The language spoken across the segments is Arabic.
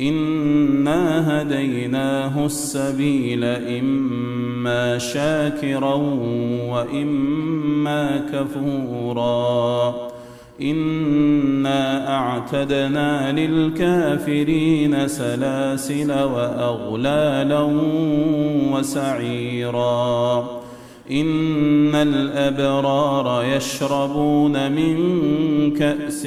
انا هديناه السبيل اما شاكرا واما كفورا انا اعتدنا للكافرين سلاسل واغلالا وسعيرا ان الابرار يشربون من كاس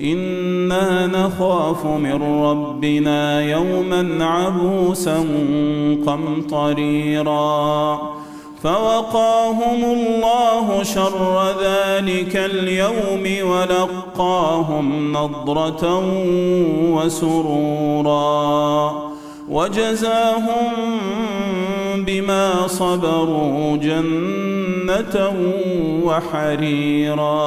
أنا نخاف من ربنا يوما عبوسا قمطريرا فوقاهم الله شر ذلك اليوم ولقاهم نضره وسرورا وجزاهم بما صبروا جنه وحريرا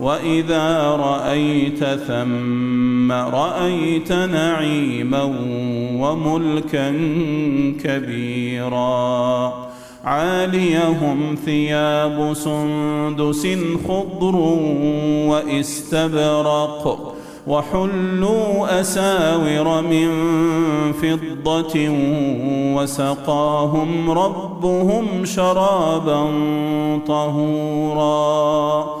وإذا رأيت ثم رأيت نعيما وملكا كبيرا عاليهم ثياب سندس خضر واستبرق وحلوا أساور من فضة وسقاهم ربهم شرابا طهورا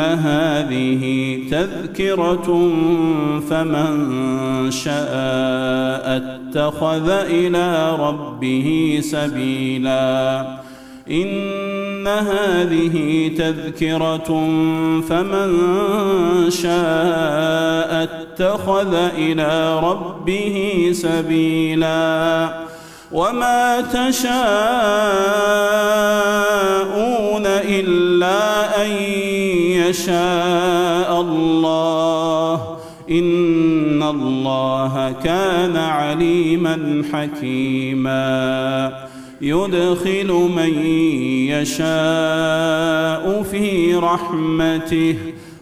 هذه تذكرة فمن شاء اتخذ إلى ربه سبيلا. إن هذه تذكرة فمن شاء اتخذ إلى ربه سبيلا. وما تشاءون الا ان يشاء الله ان الله كان عليما حكيما يدخل من يشاء في رحمته